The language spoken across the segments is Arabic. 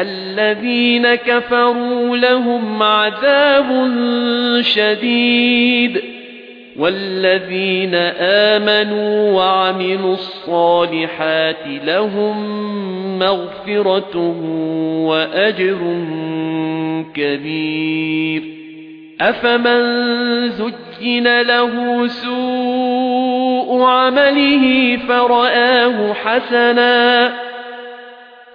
الَّذِينَ كَفَرُوا لَهُمْ عَذَابٌ شَدِيدٌ وَالَّذِينَ آمَنُوا وَعَمِلُوا الصَّالِحَاتِ لَهُم مَّغْفِرَةٌ وَأَجْرٌ كَبِيرٌ أَفَمَن زُيِّنَ لَهُ سُوءُ عَمَلِهِ فَرَآهُ حَسَنًا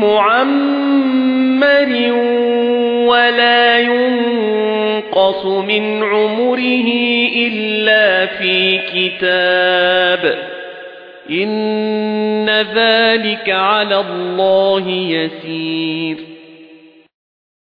مُّعَمَّرٍ وَلَا يُنقَصُ مِنْ عُمُرِهِ إِلَّا فِي كِتَابٍ إِنَّ ذَلِكَ عَلَى اللَّهِ يَسِيرٌ